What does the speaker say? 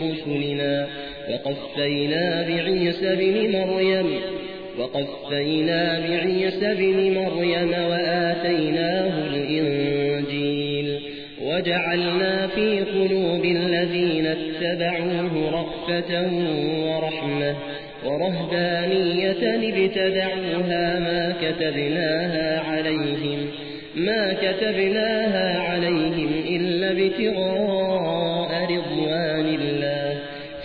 برسلنا وقفينا بعيسى بن مريم وقفينا بعيسى بن مريم وآتيناه الإنجيل وجعلنا في قلوب الذين اتبعوه رأفة ورحمة ورهبانية ابتدعوها ما كتبناها عليهم ما كتبناها عليهم إلا ابتغاء